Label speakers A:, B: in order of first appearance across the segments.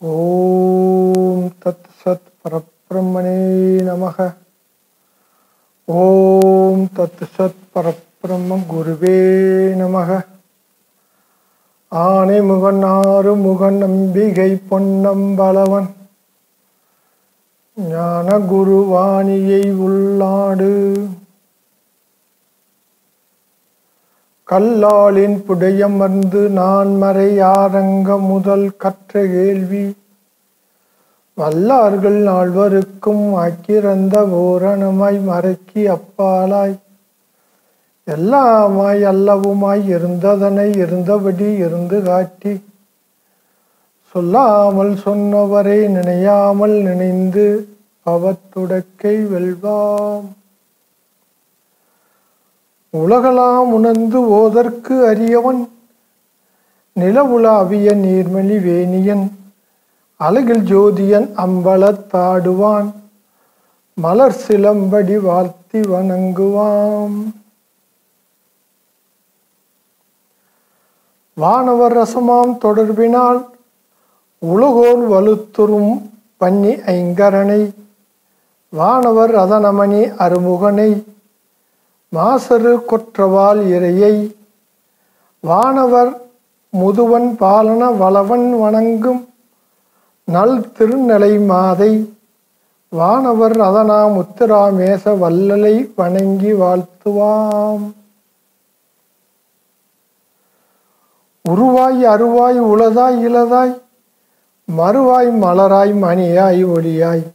A: ஓம் தத் சத் பரப்பிரம்மனே நமக. ஓம் தத் சத் பரபிரம்ம குருவே நமக. ஆனை முகன் ஆறு முகன் நம்பிகை பொன்னம்பலவன் ஞான குருவாணியை உள்ளாடு. கல்லாலின் புடையமர்ந்து நான் மறை ஆரங்க முதல் கற்ற கேள்வி. வல்லார்கள் நால்வருக்கும் அக்கிறந்த ஓரணமாய் மறைக்கி அப்பாலாய். எல்லாமாய் அல்லவுமாய் இருந்ததனை இருந்தபடி இருந்து காட்டி. சொல்லாமல் சொன்னவரை நினையாமல் நினைந்து பவத்துடக்கை வெல்வாம். உலகலாம் உணர்ந்து ஓதற்கு அரியவன் நிலவுலாவிய நீர்மணி வேணியன் அழகில் ஜோதியன் அம்பலத்தாடுவான் மலர் சிலம்படி வாழ்த்தி வணங்குவாம். வானவர் ரசமாம் தொடர்பினால் உலகோர் வலுத்துறும் பன்னி ஐங்கரனை. வானவர் ரதனமணி அருமுகனை மாசரு கொற்றவால் இறையை. வானவர் முதுவன் பாலன வளவன் வணங்கும் நல் திருநலை மாதை. வானவர் அதனா முத்துராமேச வல்லலை வணங்கி வாழ்த்துவாம். உருவாய் அருவாய் உளதாய் இளதாய் மறுவாய் மலராய் மணியாய் ஒளியாய்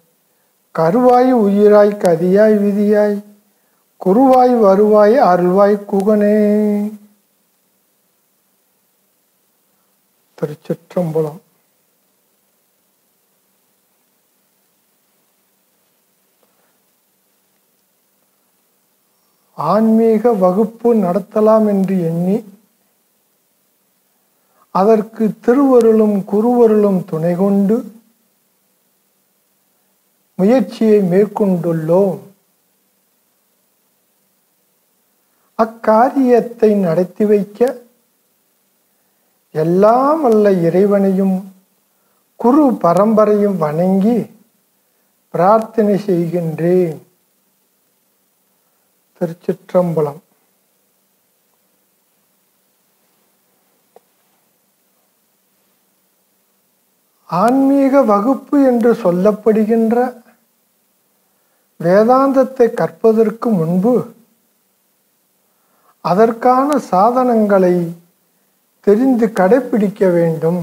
A: கருவாய் உயிராய் கதியாய் விதியாய். குருவாய் வருவாய் அருள்வாய் குகனே. திருச்சிற்றம்பலம். ஆன்மீக வகுப்பு நடத்தலாம் என்று எண்ணி அதற்கு திருவருளும் குருவருளும் துணை கொண்டு முயற்சியை மேற்கொண்டுள்ளோம். அக்காரியத்தை நடத்தி வைக்க எல்லாம் வல்ல இறைவனையும் குரு பரம்பரையும் வணங்கி பிரார்த்தனை செய்கின்றேன். திருச்சிற்றம்பலம். ஆன்மீக வகுப்பு என்று சொல்லப்படுகின்ற வேதாந்தத்தை கற்பதற்கு முன்பு அதற்கான சாதனங்களை தெரிந்து கடைபிடிக்க வேண்டும்.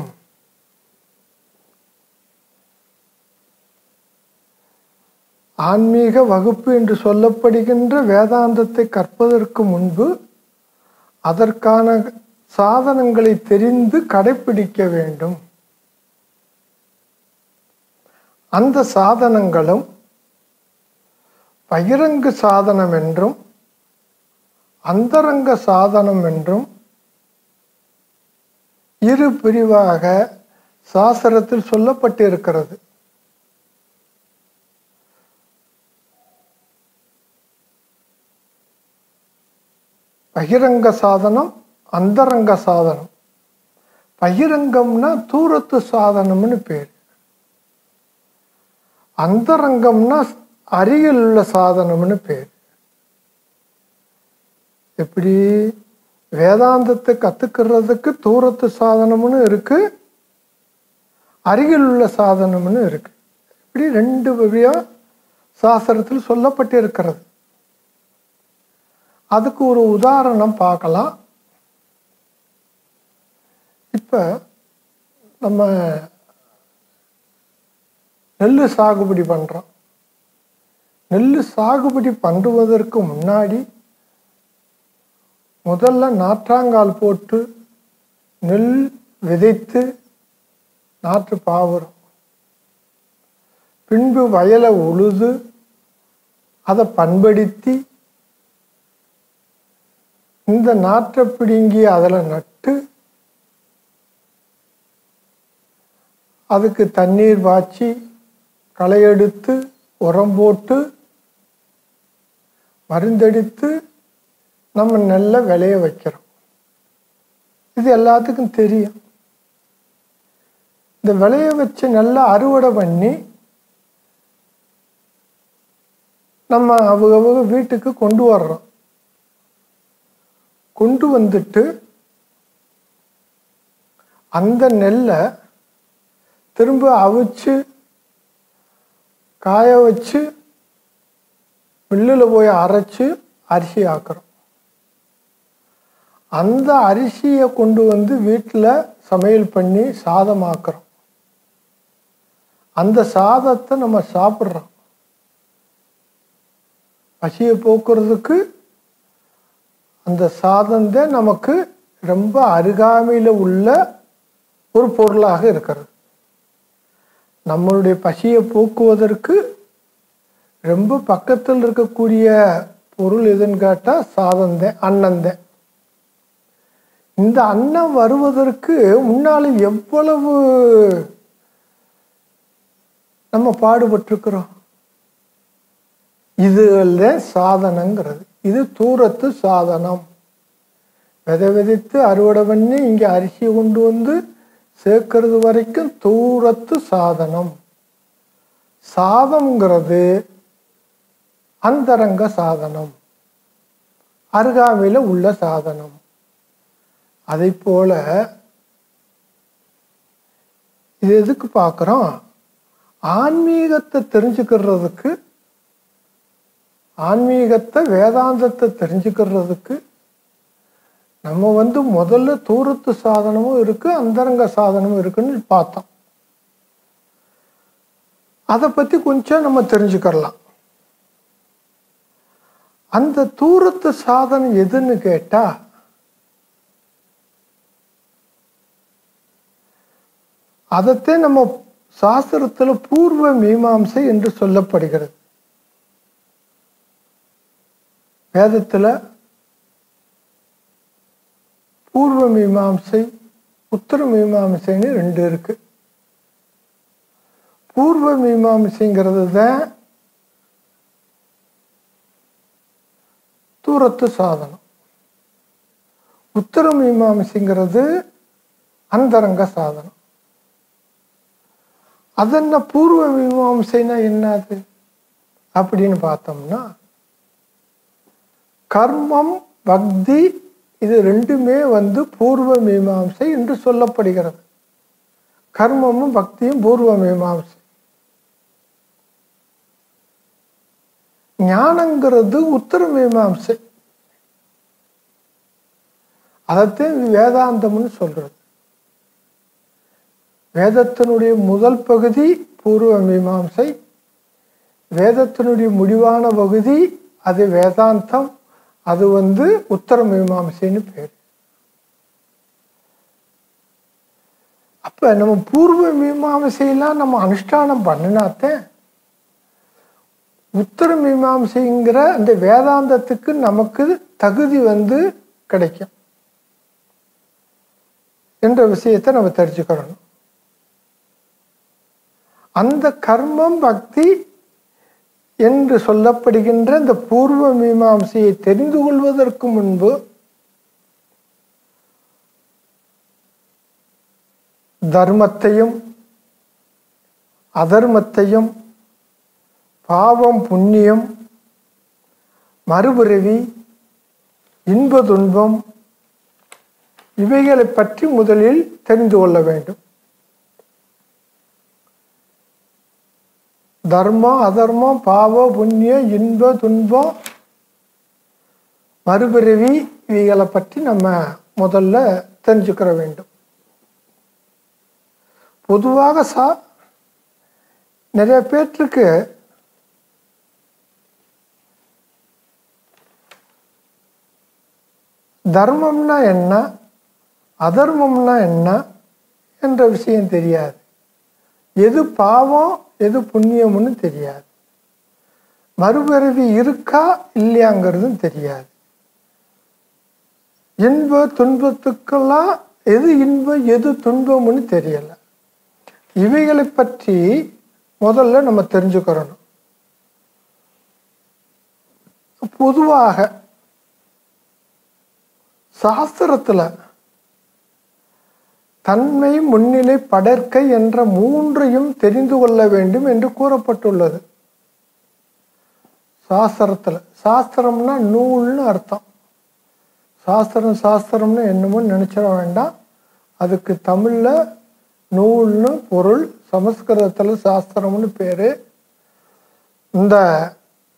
A: ஆன்மீக வகுப்பு என்று சொல்லப்படுகின்ற வேதாந்தத்தை கற்பதற்கு முன்பு அதற்கான சாதனங்களை தெரிந்து கடைபிடிக்க வேண்டும். அந்த சாதனங்களும் பகிரங்கு சாதனம் என்றும் அந்தரங்க சாதனம் என்றும் இரு பிரிவாக சாஸ்திரத்தில் சொல்லப்பட்டிருக்கிறது. பகிரங்க சாதனம் அந்தரங்க சாதனம். பகிரங்கம்னா தூரத்து சாதனம்னு பேர். அந்தரங்கம்னா அருகில் உள்ள சாதனம்னு பேர். எப்படி வேதாந்தத்தை கத்துக்கிறதுக்கு தூரத்து சாதனம்னு இருக்கு அருகில் உள்ள சாதனம்னு இருக்கு. இப்படி ரெண்டு வழியா சாஸ்திரத்தில் சொல்லப்பட்டிருக்கிறது. அதுக்கு ஒரு உதாரணம் பார்க்கலாம். இப்ப நம்ம நெல் சாகுபடி பண்றோம். நெல் சாகுபடி பண்ணுவதற்கு முன்னாடி முதல்ல நாற்றாங்கால் போட்டு நெல் விதைத்து நாற்று பாவுறோம் பின்பு வயலை உழுது அதை பண்படுத்தி இந்த நாற்றை பிடுங்கி அதில் நட்டு அதுக்கு தண்ணீர் பாய்ச்சி களை எடுத்து உரம் போட்டு மருந்தடித்து நம்ம நெல்லை விளைய வைக்கிறோம். இது எல்லாத்துக்கும் தெரியும். இந்த விளைய வச்சு நல்லா அறுவடை பண்ணி நம்ம அவங்க அவங்க வீட்டுக்கு கொண்டு வர்றோம். கொண்டு வந்துட்டு அந்த நெல்லை திரும்ப அவிச்சு காய வச்சு மில்லில் போய் அரைச்சு அரிசி ஆக்குறோம். அந்த அரிசியை கொண்டு வந்து வீட்டில் சமையல் பண்ணி சாதமாக்குறோம். அந்த சாதத்தை நம்ம சாப்பிட்றோம். பசியை போக்குறதுக்கு அந்த சாதம்தான் நமக்கு ரொம்ப அருகாமையில் உள்ள ஒரு பொருளாக இருக்கிறது. நம்மளுடைய பசியை போக்குவதற்கு ரொம்ப பக்கத்தில் இருக்கக்கூடிய பொருள் எதுன்னு கேட்டால் சாதந்தேன் அன்னந்தேன் இந்த அன்னம் வருவதற்கு முன்னால் எவ்வளவு நம்ம பாடுபட்டிருக்கிறோம்? இதுல சாதனங்கிறது. இது தூரத்து சாதனம். விதை விதைத்து அறுவடை பண்ணி இங்கே அரிசி கொண்டு வந்து சேர்க்கறது வரைக்கும் தூரத்து சாதனம். சாதம்ங்கிறது அந்தரங்க சாதனம். அருகாமையில் உள்ள சாதனம். அதை போல இது எதுக்கு பார்க்குறோம்? ஆன்மீகத்தை தெரிஞ்சுக்கிறதுக்கு ஆன்மீகத்தை வேதாந்தத்தை தெரிஞ்சுக்கிறதுக்கு நம்ம வந்து முதல்ல தூரத்து சாதனமும் இருக்குது அந்தரங்க சாதனமும் இருக்குன்னு பார்த்தோம். அதை பற்றி கொஞ்சம் நம்ம தெரிஞ்சுக்கிறலாம். அந்த தூரத்து சாதனம் எதுன்னு கேட்டால் அதைத்தே நம்ம சாஸ்திரத்தில் பூர்வ மீமாம்சை என்று சொல்லப்படுகிறது. வேதத்தில் பூர்வ மீமாம்சை உத்தர மீமாம்சைன்னு ரெண்டு இருக்கு. பூர்வ மீமாம்சைங்கிறது தான் தூரத்து சாதனம். உத்தர மீமாம்சைங்கிறது அந்தரங்க சாதனம். அதென்ன பூர்வ மீமாசைனா என்னது? அப்படின்னு பார்த்தோம்னா கர்மம் பக்தி இது ரெண்டுமே வந்து பூர்வ மீமாம்சை என்று சொல்லப்படுகிறது. கர்மமும் பக்தியும் பூர்வ மீமாம்சை. ஞானங்கிறது உத்தர மீமாம்சை. அதைத்தான் வேதாந்தம்னு சொல்றது. வேதத்தினுடைய முதல் பகுதி பூர்வ மீமாம்சை வேதத்தினுடைய முடிவான பகுதி அது வேதாந்தம் அது வந்து உத்தர மீமாம்சைன்னு பேர். அப்ப நம்ம பூர்வ மீமாம்சையெல்லாம் நம்ம அனுஷ்டானம் பண்ணினாத்தேன் உத்தர மீமாம்சைங்கிற அந்த வேதாந்தத்துக்கு நமக்கு தகுதி வந்து கிடைக்கும். என்ற விஷயத்தை நம்ம தெரிஞ்சுக்கிறோம் அந்த கர்மம் பக்தி என்று சொல்லப்படுகின்ற இந்த பூர்வ மீமாம்சையை தெரிந்து கொள்வதற்கு முன்பு தர்மத்தையும் அதர்மத்தையும் பாவம் புண்ணியம் மறுபிறவி இன்ப துன்பம் இவைகளை பற்றி முதலில் தெரிந்து கொள்ள வேண்டும். தர்மம் அதர்மம் பாவம் புண்ணியம் இன்பம் துன்பம் மறுபிறவி இவைகளை பற்றி நம்ம முதல்ல தெரிஞ்சுக்கிற வேண்டும். பொதுவாக சா நிறைய பேர்த்துக்கு தர்மம்னா என்ன அதர்மம்னா என்ன என்ற விஷயம் தெரியாது. எது பாவம் எது புண்ணியம்னு தெரியாது. மறுபிறவி இருக்கா இல்லையாங்கிறதும் தெரியாது. இன்ப துன்பத்துக்கெல்லாம் எது இன்பம் எது துன்பம்னு தெரியல. இவைகளை பற்றி முதல்ல நம்ம தெரிஞ்சுக்கிறணும். பொதுவாக சாஸ்திரத்துல தன்மை முன்னிலை படர்க்கை என்ற மூன்றையும் தெரிந்து கொள்ள வேண்டும் என்று கூறப்பட்டுள்ளது. சாஸ்திரத்தில். சாஸ்திரம்னா நூல்னு அர்த்தம். சாஸ்திரம் சாஸ்திரம்னு என்னமோ நினச்சிட வேண்டாம். அதுக்கு தமிழில் நூல்னு பொருள் சமஸ்கிருதத்தில் சாஸ்திரம்னு பேர். இந்த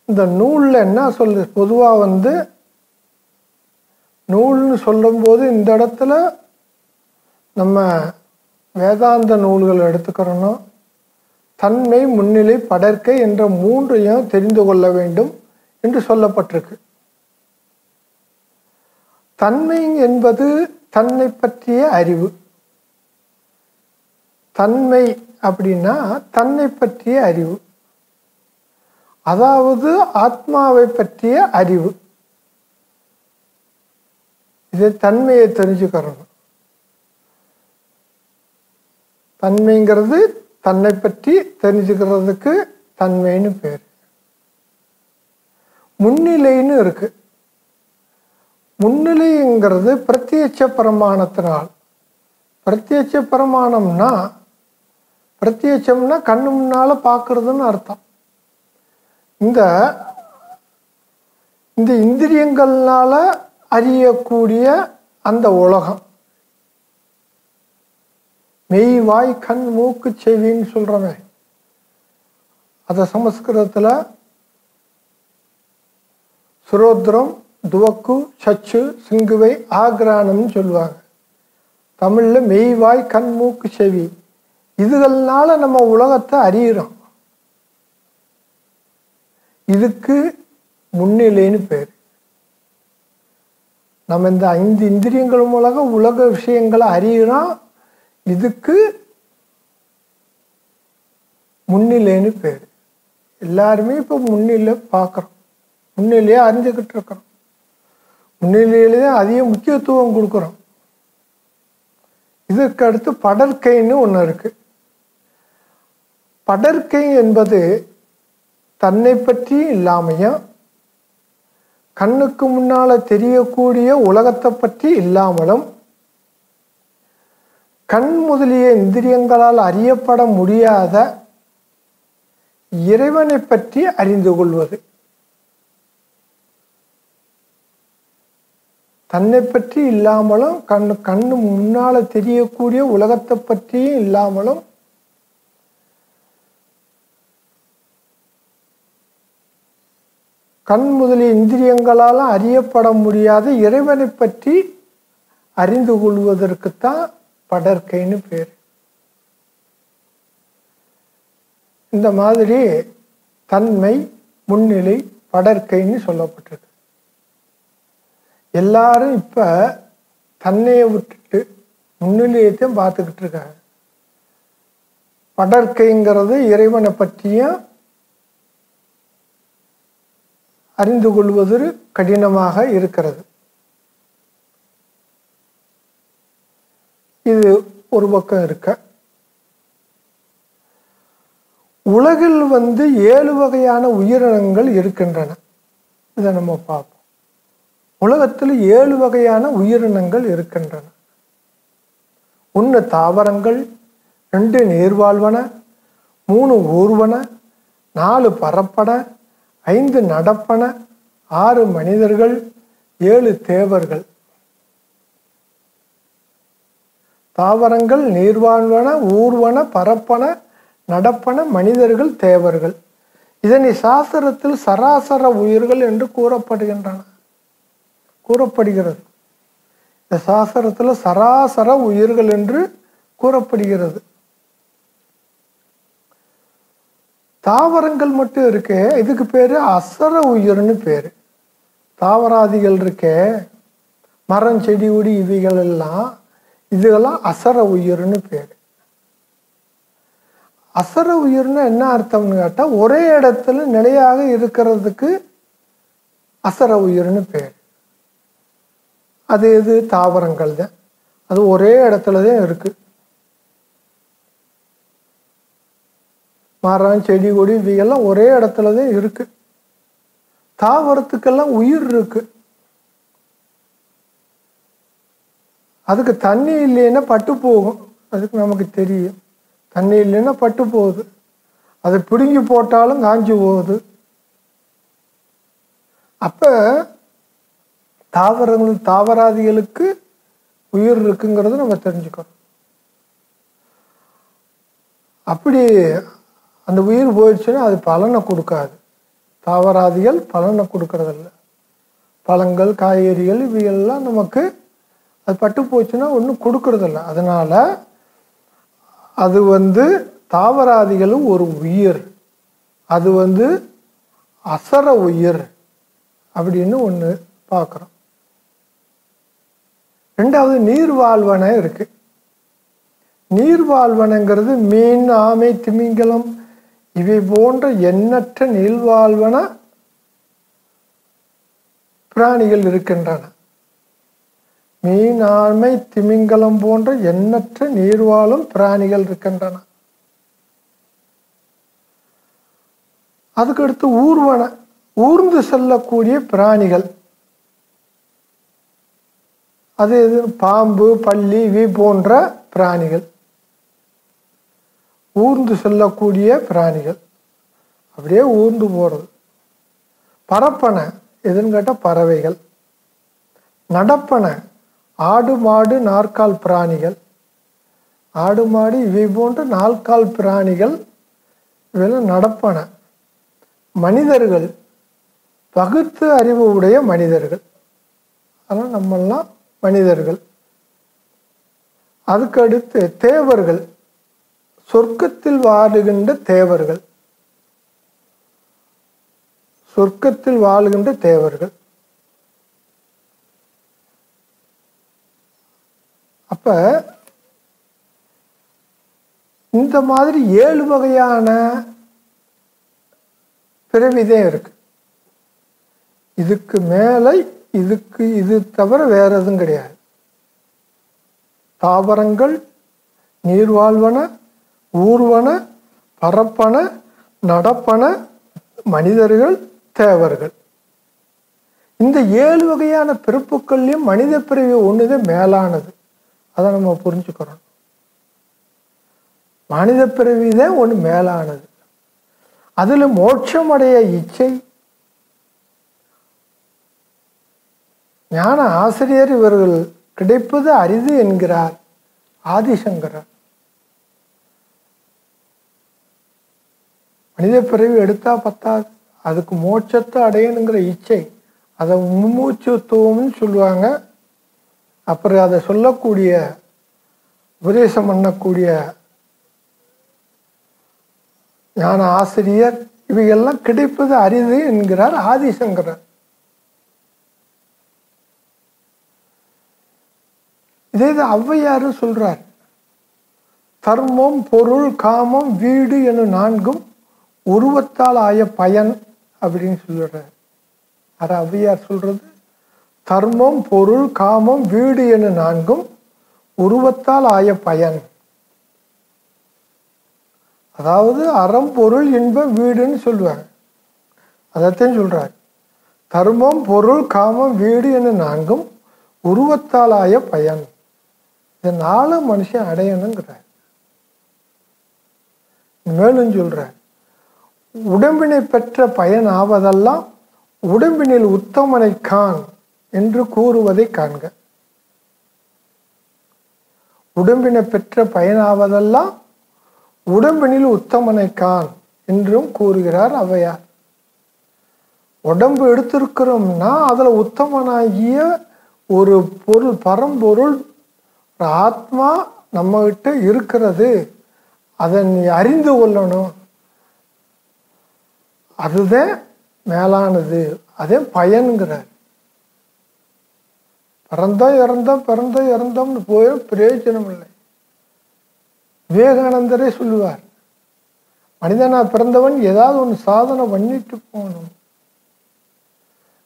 A: இந்த நூலில் என்ன சொல்லு பொதுவாக வந்து நூல்னு சொல்லும்போது இந்த இடத்துல நம்ம வேதாந்த நூல்கள் எடுத்துக்கிறோன்னா தன்மை முன்னிலை படற்கை என்ற மூன்றையும் தெரிந்து கொள்ள வேண்டும் என்று சொல்லப்பட்டிருக்கு. தன்மை என்பது தன்னை பற்றிய அறிவு. தன்மை அப்படின்னா தன்னை பற்றிய அறிவு. அதாவது ஆத்மாவை பற்றிய அறிவு. இது தன்மையை தெரிஞ்சுக்கிறணும் தன்மைங்கிறது தன்னை பற்றி தெரிஞ்சுக்கிறதுக்கு தன்மைன்னு பேர். முன்னிலைன்னு இருக்கு. முன்னிலைங்கிறது பிரத்யட்ச பிரமாணத்தினால். பிரத்யட்ச பிரமாணம்னா பிரத்யட்சம்னா கண்ணு முன்னால் பார்க்கறதுன்னு அர்த்தம். இந்த இந்த இந்திரியங்கள்னால அறியக்கூடிய அந்த உலகம். மெய் வாய் கண் மூக்கு செவின்னு சொல்றவன். அதை சமஸ்கிருதத்தில் சுரோத்ரம் துவக்கு சச்சு சிங்குவை ஆக்ரானம்னு சொல்லுவாங்க. தமிழில் மெய் வாய் கண் மூக்கு செவி. இதுகள்னால நம்ம உலகத்தை அறியிறோம். இதுக்கு முன்னிலைன்னு பேர். நம்ம இந்த ஐந்து இந்திரியங்கள் மூலம் உலக விஷயங்களை அறியிறோம். இதுக்கு முன்னிலைன்னு பேர். எல்லாருமே இப்போ முன்னிலை பார்க்குறோம் முன்னிலையே அறிஞ்சுக்கிட்டு இருக்கிறோம். முன்னிலையிலே அதிக முக்கியத்துவம் கொடுக்குறோம். இதற்கு அடுத்து படற்கைன்னு ஒன்று இருக்கு. படற்கை என்பது தன்னை பற்றி இல்லாமையும் கண்ணுக்கு முன்னால தெரியக்கூடிய உலகத்தை பற்றி இல்லாமலும் கண் முதலிய இந்திரியங்களால் அறியப்பட முடியாத இறைவனை பற்றி அறிந்து கொள்வது. தன்னை பற்றி இல்லாமலும் கண் கண்ணு முன்னால் தெரியக்கூடிய உலகத்தை பற்றியும் இல்லாமலும் கண் முதலிய இந்திரியங்களால் அறியப்பட முடியாத இறைவனை பற்றி அறிந்து கொள்வதற்குத்தான் படற்கைன்னு பேர். இந்த மாதிரி தன்மை முன்னிலை படற்கைன்னு சொல்லப்பட்டிருக்கு. எல்லாரும் இப்ப தன்னையை விட்டுட்டு முன்னிலையத்தையும் பார்த்துக்கிட்டு இருக்காங்க. படற்கைங்கிறது இறைவனை பற்றியும் அறிந்து கொள்வது கடினமாக இருக்கிறது. இது ஒரு பக்கம் இருக்க. உலகில் வந்து ஏழு வகையான உயிரினங்கள் இருக்கின்றன. இதை நம்ம பார்ப்போம். உலகத்தில் ஏழு வகையான உயிரினங்கள் இருக்கின்றன. ஒன்று தாவரங்கள் ரெண்டு நீர்வாழ்வன மூணு ஊர்வன நாலு பரப்பன ஐந்து நடப்பன ஆறு மனிதர்கள் ஏழு தேவர்கள். தாவரங்கள் நீர்வாழ்வன ஊர்வன பரப்பன நடப்பன மனிதர்கள் தேவர்கள். இதனை சாஸ்திரத்தில் சராசர உயிர்கள் என்று கூறப்படுகின்றன. கூறப்படுகிறது. இந்த சாஸ்திரத்தில் சராசர உயிர்கள் என்று கூறப்படுகிறது. தாவரங்கள் மட்டும் இருக்கே இதுக்கு பேர் அசர உயிர்னு பேர். தாவராதிகள் இருக்கே மரம் செடி கொடி இவைகள் எல்லாம் இதுகெல்லாம் அசர உயிர்னு பேர். அசர உயிர்னு என்ன அர்த்தம்னு கேட்டால் ஒரே இடத்துல நிலையாக இருக்கிறதுக்கு அசர உயிர்னு பேர். அது எது? தாவரங்கள் தான். அது ஒரே இடத்துல தான் இருக்கு. மரம் செடி கொடி இவையெல்லாம் ஒரே இடத்துல தான் இருக்குது தாவரத்துக்கெல்லாம் உயிர் இருக்குது அதுக்கு தண்ணி இல்லைன்னா பட்டு போகும். அதுக்கு நமக்கு தெரியும். தண்ணி இல்லைன்னா பட்டு போகுது. அதை பிடுங்கி போட்டாலும் காஞ்சி போகுது. அப்போ தாவரங்கள் தாவராதிகளுக்கு உயிர் இருக்குங்கிறத நம்ம தெரிஞ்சுக்கணும். அப்படி அந்த உயிர் போயிடுச்சுன்னா அது பலனை கொடுக்காது. தாவராதிகள் பலனை கொடுக்கறதில்ல. பழங்கள் காய்கறிகள் இவையெல்லாம் நமக்கு அது பட்டு போச்சுன்னா ஒன்றும் கொடுக்கறதில்ல. அதனால் அது வந்து தாவராதிகளும் ஒரு உயிர். அது வந்து அசர உயிர் அப்படின்னு ஒன்று பார்க்குறோம் ரெண்டாவது நீர்வாழ்வனை இருக்கு. நீர்வாழ்வனங்கிறது மீன் ஆமை திமிங்கலம் இவை போன்ற எண்ணற்ற நீர்வாழ்வன பிராணிகள் இருக்கின்றன. மீன் திமிங்கலம் போன்ற எண்ணற்ற நீர்வாழும் பிராணிகள் இருக்கின்றன. அதுக்கடுத்து ஊர்வன ஊர்ந்து செல்லக்கூடிய பிராணிகள். அது எது? பாம்பு பள்ளி இவை போன்ற பிராணிகள். ஊர்ந்து செல்லக்கூடிய பிராணிகள். அப்படியே ஊர்ந்து போகிறது பரப்பனை எதுன்னு கேட்டால் பறவைகள். நடப்பனை ஆடு மாடு நாற்கால் பிராணிகள். ஆடு மாடு இவை போன்ற நாற்கால் பிராணிகள் இவெல்லாம் நடப்பன. மனிதர்கள் பகுத்து அறிவு உடைய மனிதர்கள். அதெல்லாம் நம்மெல்லாம் மனிதர்கள். அதுக்கு அடுத்து தேவர்கள் சொர்க்கத்தில் வாழுகின்ற தேவர்கள். சொர்க்கத்தில் வாழுகின்ற தேவர்கள். அப்போ இந்த மாதிரி ஏழு வகையான பிறவிதே இருக்கு. இதுக்கு மேலே இதுக்கு இது தவிர வேற எதுவும் கிடையாது. தாவரங்கள் நீர்வாழ்வன ஊர்வன பரப்பன நடப்பன மனிதர்கள் தேவர்கள். இந்த ஏழு வகையான பிறப்புக்கள்லையும் மனித பிறவி ஒண்ணுதான் மேலானது. அதை நம்ம புரிஞ்சுக்கிறோம் மனித பிறவி தான் ஒன்று மேலானது. அதுல மோட்சமடைய இச்சை. ஞான ஆசிரியர் இவர்கள் கிடைப்பது அரிது என்கிறார் ஆதிசங்கரர். மனித பிறவி எடுத்தா பத்தாது. அதுக்கு மோட்சத்தை அடையணுங்கிற இச்சை. அதை மும்மூச்சுத்துவம்னு சொல்லுவாங்க. அப்புறம் அதை சொல்லக்கூடிய உபதேசம் பண்ணக்கூடிய ஞான ஆசிரியர் இவையெல்லாம் கிடைப்பது அரிது என்கிறார் ஆதிசங்கரன் இதே இது ஔவையாரு சொல்றார் தர்மம் பொருள் காமம் வீடு என நான்கும் உருவத்தால் ஆய பயன் அப்படின்னு சொல்லுறார் அது ஔவையார் சொல்றது? தர்மம் பொருள் காமம் வீடு என நான்கும் உருவத்தால் ஆய பயன். அதாவது அறம் பொருள் இன்பம் வீடுன்னு சொல்லுவாங்க. அதைத்தான் சொல்கிறார் தர்மம் பொருள் காமம் வீடு என நான்கும் உருவத்தால் ஆய பயன். இதை நாலு மனுஷன் அடையணுங்கிறார். மேலும் சொல்றார் உடம்பினை பெற்ற பயன் ஆவதெல்லாம் உடம்பினில் உத்தமனை கான் என்று கூறுவதை காண்க. உடம்பினை பெற்ற பயனாவதெல்லாம் உடம்பினில் உத்தமனை கான் என்றும் கூறுகிறார் அவையார் உடம்பு எடுத்திருக்கிறோம்னா அதில் உத்தமனாகிய ஒரு பொருள் பரம்பொருள் ஒரு ஆத்மா நம்மகிட்ட இருக்கிறது. அதை நீ அறிந்து கொள்ளணும். அதுதான் மேலானது. அதே பயன்கிறார். பிறந்தோம் இறந்தோம் பிறந்தோம் இறந்தோம்னு போய் பிரயோஜனம் இல்லை விவேகானந்தரே சொல்லுவார் மனிதனா பிறந்தவன் ஏதாவது ஒன்று சாதனை பண்ணிட்டு போகணும்.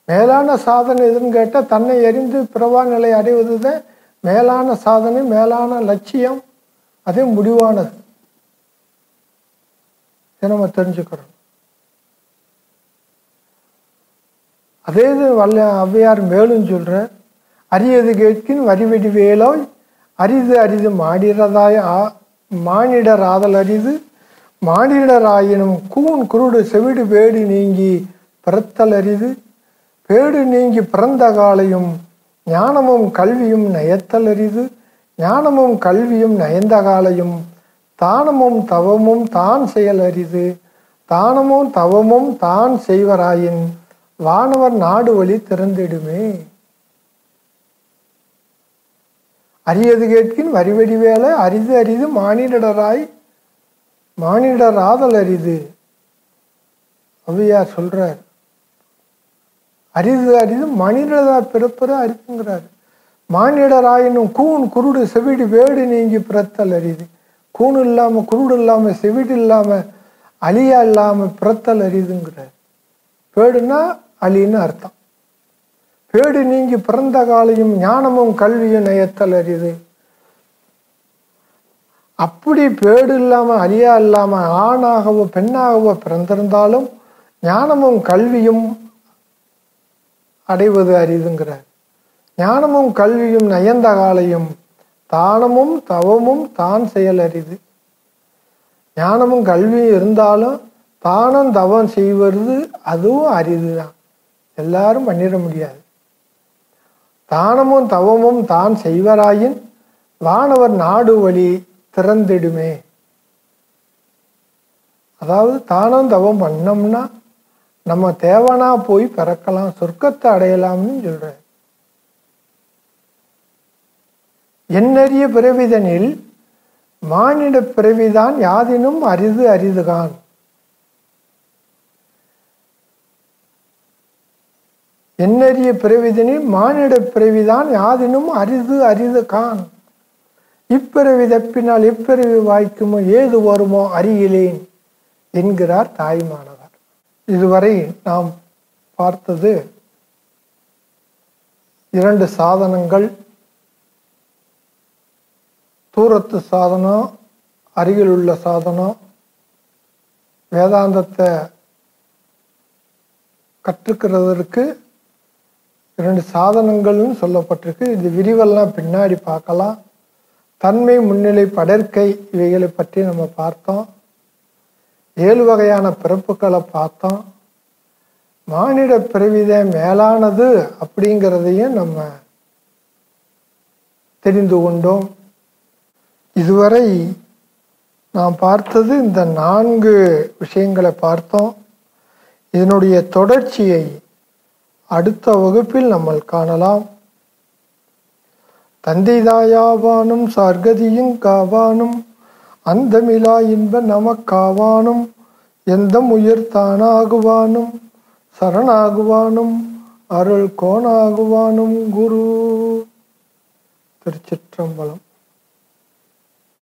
A: மேலான சாதனை எதுன்னு கேட்டால் தன்னை எரிந்து பிறவா நிலை அடைவது தான் மேலான சாதனை மேலான லட்சியம். அதே முடிவானது. இதை நம்ம தெரிஞ்சுக்கிறோம். அதே இது வல்ல ஔவையார் மேலும் சொல்கிறேன் அரியது கேட்கின் வரிவெடி வேலாய் அரிது அரிது மாடிறதாய் ஆ- மானிடர் ஆதல் அரிது மானிடராயினும் கூன் குருடு செவிடு பேடு நீங்கி பிறத்தல் அரிது பேடு நீங்கி பிறந்த காலையும் ஞானமும் கல்வியும் நயத்தல் அரிது ஞானமும் கல்வியும் நயந்த காலையும் தானமும் தவமும் தான் செயல் அரிது தானமும் தவமும் தான் செய்வராயின் வானவர் நாடு வழி திறந்திடுமே. அரியது கேட்கின் வரிவடி வேலை அரிது அரிது மானிடராய் மானிடர் ஆதல் அரிது. ஔவையார் சொல்கிறார் அரிது அரிது மனிதரா பிறப்பது அரிதுங்கிறார் மானிடராயினும் கூன் குருடு செவிடு வேடு நீங்கி பிறத்தல் அரிது. கூன் இல்லாமல் குருடு இல்லாமல் செவிடு இல்லாமல் அழியா இல்லாமல் பிறத்தல் அரிதுங்கிறார். பேடுனா அழின்னு அர்த்தம். பேடு நீங்கி பிறந்த காலையும் ஞானமும் கல்வியும் நயத்தல் அறிது அப்படி பேடு இல்லாம அழியா இல்லாம ஆணாகவோ பெண்ணாகவோ பிறந்திருந்தாலும் ஞானமும் கல்வியும் அடைவது அரிதுங்கிறார். ஞானமும் கல்வியும் நயந்த காலையும் தானமும் தவமும் தான் செயல் அரிது. ஞானமும் கல்வியும் இருந்தாலும் தானம் தவம் செய்வது அதுவும் அரிதுதான். எல்லாரும் பண்ணிட முடியாது. தானமும் தவமும் தான் செய்வராயின் வானவர் நாடு வழி திறந்திடுமே. அதாவது தானம் தவம் பண்ணோம்னா நம்ம தேவனா போய் பிறக்கலாம் சொர்க்கத்தை அடையலாம்னு சொல்ற. என்னறிய பிறவிதனில் மானிட பிறவிதான் யாதினும் அரிது அரிதுகான். என்னறிய பிறவிதனில் மானிட பிறவிதான் யாதினும் அரிது அரிது கான் இப்பிறவி தப்பினால் இப்பிறவி வாய்க்குமோ ஏது வருமோ அறியிலேன் என்கிறார் தாய்மானவர். இதுவரை நாம் பார்த்தது இரண்டு சாதனங்கள். தூரத்து சாதனம் அருகில் உள்ள சாதனம் வேதாந்தத்தை கற்றுக்கிறதற்கு இரண்டு சாதனங்கள்னு சொல்லப்பட்டிருக்கு. இது விரிவெல்லாம் பின்னாடி பார்க்கலாம். தன்மை முன்னிலை படற்கை இவைகளை பற்றி நம்ம பார்த்தோம். ஏழு வகையான பிறப்புகளை பார்த்தோம். மானிட பிறவிதே மேலானது அப்படிங்கிறதையும் நம்ம தெரிந்து கொண்டோம். இதுவரை நாம் பார்த்தது இந்த நான்கு விஷயங்களை பார்த்தோம். இதனுடைய தொடர்ச்சியை அடுத்த வகுப்பில் நம்ம காணலாம். தந்தை தாயாவானும் சார்கதியும் காவானும் அந்தமிலா இன்ப நமக்காவானும் எந்த உயிர் தானாகுவானும் சரணாகுவானும் அருள் கோணாகுவானும் குரு. திருச்சிற்றம்பலம்.